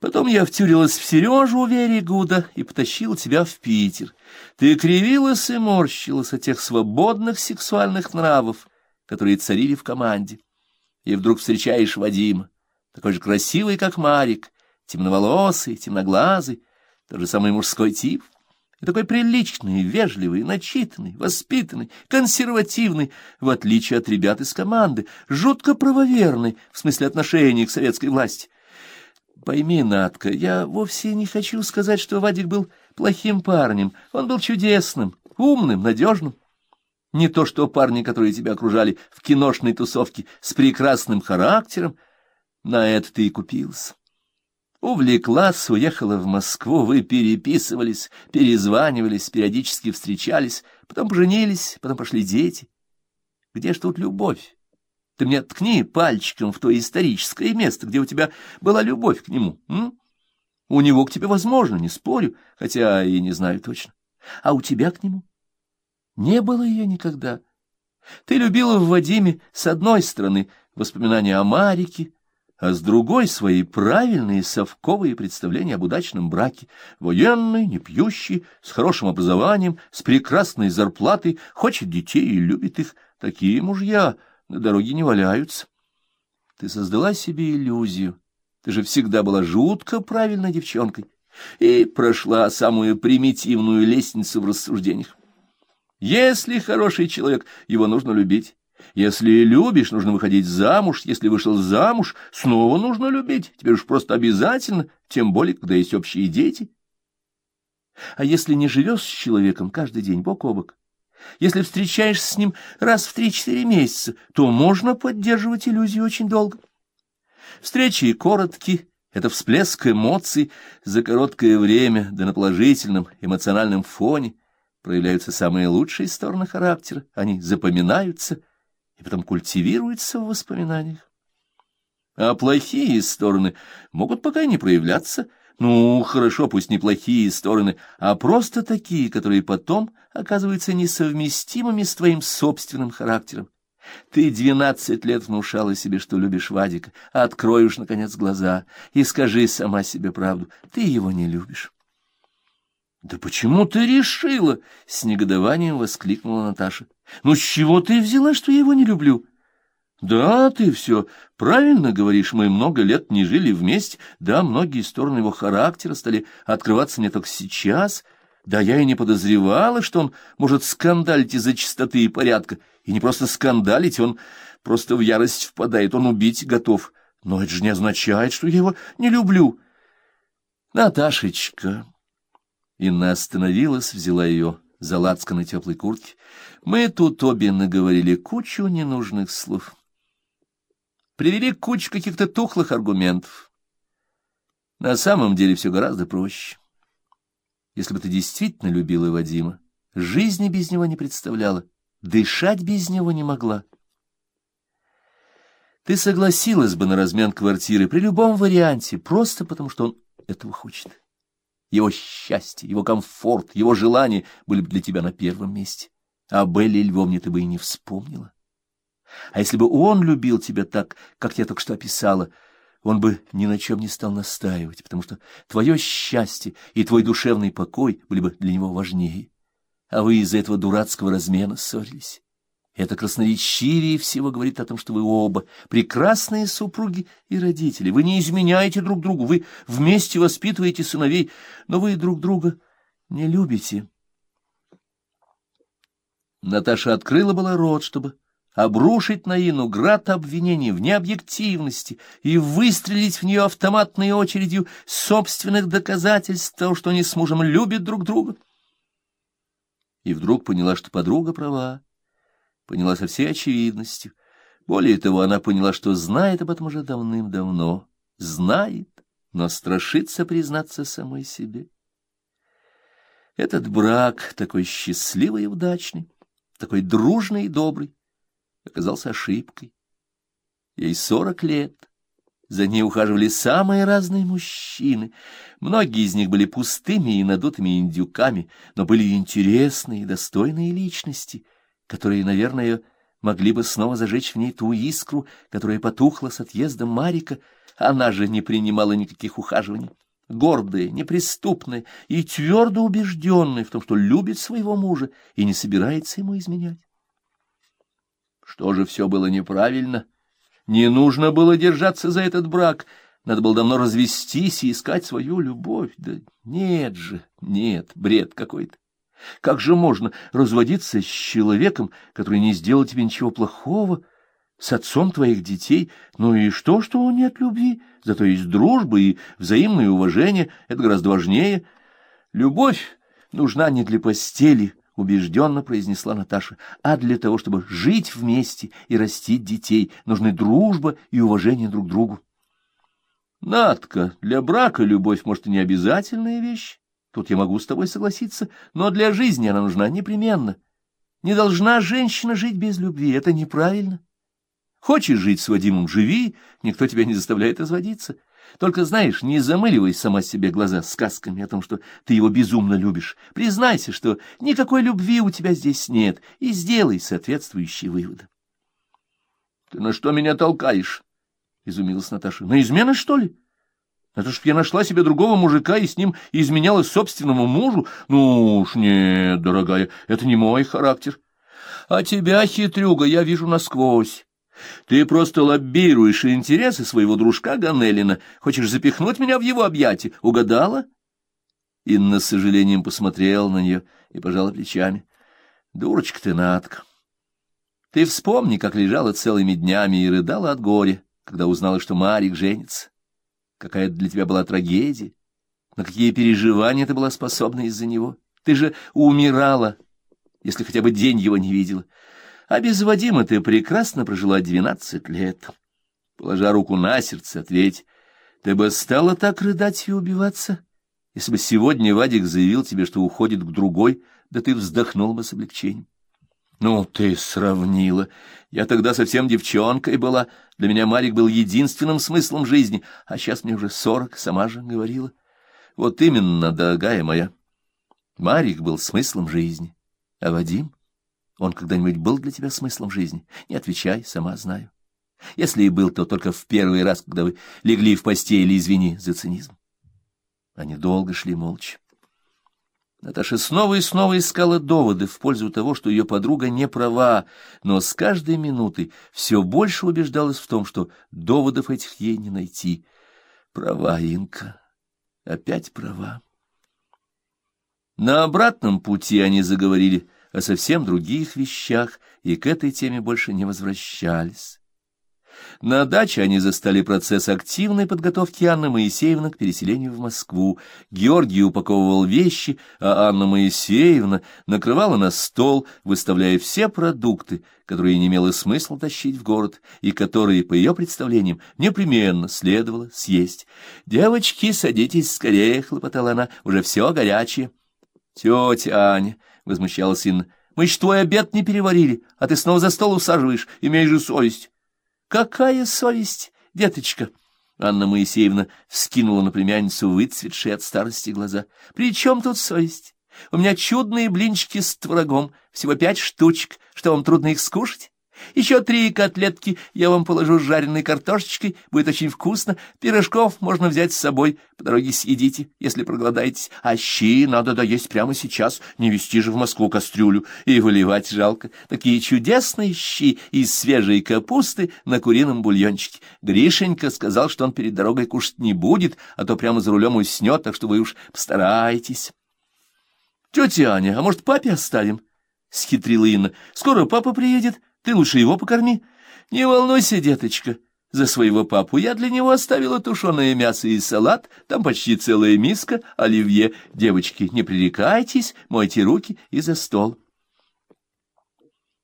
Потом я втюрилась в Сережу Веригуда и потащил тебя в Питер. Ты кривилась и морщилась от тех свободных сексуальных нравов, которые царили в команде. И вдруг встречаешь Вадима, такой же красивый, как Марик, темноволосый, темноглазый, тот же самый мужской тип, и такой приличный, вежливый, начитанный, воспитанный, консервативный, в отличие от ребят из команды, жутко правоверный в смысле отношений к советской власти. Пойми, Надка, я вовсе не хочу сказать, что Вадик был плохим парнем. Он был чудесным, умным, надежным. Не то что парни, которые тебя окружали в киношной тусовке с прекрасным характером. На это ты и купился. Увлеклась, уехала в Москву, вы переписывались, перезванивались, периодически встречались, потом поженились, потом пошли дети. Где ж тут любовь? Ты мне ткни пальчиком в то историческое место, где у тебя была любовь к нему. М? У него к тебе возможно, не спорю, хотя и не знаю точно. А у тебя к нему? Не было ее никогда. Ты любила в Вадиме с одной стороны воспоминания о Марике, а с другой свои правильные совковые представления об удачном браке. Военный, не пьющий, с хорошим образованием, с прекрасной зарплатой, хочет детей и любит их. Такие мужья на дороге не валяются. Ты создала себе иллюзию. Ты же всегда была жутко правильной девчонкой и прошла самую примитивную лестницу в рассуждениях. Если хороший человек, его нужно любить. Если любишь, нужно выходить замуж. Если вышел замуж, снова нужно любить. Теперь уж просто обязательно, тем более, когда есть общие дети. А если не живешь с человеком каждый день бок о бок, если встречаешься с ним раз в три-четыре месяца, то можно поддерживать иллюзию очень долго. Встречи короткие, это всплеск эмоций за короткое время, да на положительном эмоциональном фоне проявляются самые лучшие стороны характера, они запоминаются и потом культивируются в воспоминаниях. А плохие стороны могут пока не проявляться, ну, хорошо, пусть не плохие стороны, а просто такие, которые потом оказываются несовместимыми с твоим собственным характером. Ты двенадцать лет внушала себе, что любишь Вадика, а откроешь, наконец, глаза и скажи сама себе правду. Ты его не любишь. — Да почему ты решила? — с негодованием воскликнула Наташа. — Ну, с чего ты взяла, что я его не люблю? — да, ты все правильно говоришь, мы много лет не жили вместе, да, многие стороны его характера стали открываться мне только сейчас, да, я и не подозревала, что он может скандалить из-за чистоты и порядка, и не просто скандалить, он просто в ярость впадает, он убить готов, но это же не означает, что я его не люблю. Наташечка... Инна остановилась, взяла ее за лацканы теплой куртки. Мы тут обе наговорили кучу ненужных слов привели кучу каких-то тухлых аргументов. На самом деле все гораздо проще. Если бы ты действительно любила Вадима, жизни без него не представляла, дышать без него не могла. Ты согласилась бы на размен квартиры при любом варианте, просто потому что он этого хочет. Его счастье, его комфорт, его желания были бы для тебя на первом месте. А Белли Львовне ты бы и не вспомнила. А если бы он любил тебя так, как я только что описала, он бы ни на чем не стал настаивать, потому что твое счастье и твой душевный покой были бы для него важнее. А вы из-за этого дурацкого размена ссорились. Это красноречивее всего говорит о том, что вы оба прекрасные супруги и родители. Вы не изменяете друг другу, вы вместе воспитываете сыновей, но вы друг друга не любите. Наташа открыла было рот, чтобы обрушить на Ину град обвинений в необъективности и выстрелить в нее автоматной очередью собственных доказательств того, что они с мужем любят друг друга. И вдруг поняла, что подруга права, поняла со всей очевидностью. Более того, она поняла, что знает об этом уже давным-давно, знает, но страшится признаться самой себе. Этот брак такой счастливый и удачный, такой дружный и добрый, оказался ошибкой. Ей сорок лет. За ней ухаживали самые разные мужчины. Многие из них были пустыми и надутыми индюками, но были интересные и достойные личности, которые, наверное, могли бы снова зажечь в ней ту искру, которая потухла с отъездом Марика, Она же не принимала никаких ухаживаний. Гордая, неприступная и твердо убежденная в том, что любит своего мужа и не собирается ему изменять. Что же все было неправильно? Не нужно было держаться за этот брак — надо было давно развестись и искать свою любовь. Да нет же, нет, бред какой-то. Как же можно разводиться с человеком, который не сделал тебе ничего плохого, с отцом твоих детей? Ну и что, что нет любви? Зато есть дружба и взаимное уважение. Это гораздо важнее. Любовь нужна не для постели, — убежденно произнесла Наташа, — а для того, чтобы жить вместе и растить детей. Нужны дружба и уважение друг к другу. Надка, для брака любовь, может, и не обязательная вещь. Тут я могу с тобой согласиться, но для жизни она нужна непременно. Не должна женщина жить без любви, это неправильно. Хочешь жить с Вадимом — живи, никто тебя не заставляет разводиться. Только, знаешь, не замыливай сама себе глаза сказками о том, что ты его безумно любишь. Признайся, что никакой любви у тебя здесь нет, и сделай соответствующие выводы. — Ты на что меня толкаешь? изумилась Наташа. — На измены, что ли? Это ж я нашла себе другого мужика и с ним изменяла собственному мужу. Ну уж нет, дорогая, это не мой характер. А тебя, хитрюга, я вижу насквозь. Ты просто лоббируешь интересы своего дружка Ганелина. Хочешь запихнуть меня в его объятия? Угадала? Инна с сожалением посмотрела на нее и пожала плечами. Дурочка ты, Натка. Ты вспомни, как лежала целыми днями и рыдала от горя когда узнала, что Марик женится. Какая для тебя была трагедия, на какие переживания ты была способна из-за него. Ты же умирала, если хотя бы день его не видела. А без Вадима ты прекрасно прожила двенадцать лет. Положа руку на сердце, ответь, ты бы стала так рыдать и убиваться, если бы сегодня Вадик заявил тебе, что уходит к другой, да ты вздохнул бы с облегчением. Ну, ты сравнила. Я тогда совсем девчонкой была. Для меня Марик был единственным смыслом жизни, а сейчас мне уже сорок, сама же говорила. Вот именно, дорогая моя. Марик был смыслом жизни. А Вадим? Он когда-нибудь был для тебя смыслом жизни? Не отвечай, сама знаю. Если и был, то только в первый раз, когда вы легли в постели, извини за цинизм. Они долго шли молча. Наташа снова и снова искала доводы в пользу того, что ее подруга не права, но с каждой минутой все больше убеждалась в том, что доводов этих ей не найти. Права, Инка, опять права. На обратном пути они заговорили о совсем других вещах и к этой теме больше не возвращались. На даче они застали процесс активной подготовки Анны Моисеевны к переселению в Москву. Георгий упаковывал вещи, а Анна Моисеевна накрывала на стол, выставляя все продукты, которые не имело смысла тащить в город и которые, по ее представлениям, непременно следовало съесть. «Девочки, садитесь скорее», — хлопотала она, — «уже все горячее». «Тетя Аня», — возмущалась Инна, — «мы еще твой обед не переварили, а ты снова за стол усаживаешь, имей же совесть». Какая совесть, деточка! Анна Моисеевна вскинула на племянницу выцветшие от старости глаза. — При чем тут совесть? У меня чудные блинчики с творогом, всего пять штучек. Что, вам трудно их скушать? Еще три котлетки я вам положу с жареной картошечкой, будет очень вкусно. Пирожков можно взять с собой, по дороге съедите, если проголодаетесь. А щи надо доесть прямо сейчас, не везти же в Москву кастрюлю, и выливать жалко. Такие чудесные щи из свежей капусты на курином бульончике. Гришенька сказал, что он перед дорогой кушать не будет, а то прямо за рулем уснет, так что вы уж постарайтесь. — Тетя Аня, а может, папе оставим? — схитрила Инна. — Скоро папа приедет. — ты лучше его покорми. Не волнуйся, деточка, за своего папу. Я для него оставила тушеное мясо и салат, там почти целая миска, оливье. Девочки, не пререкайтесь, мойте руки и за стол.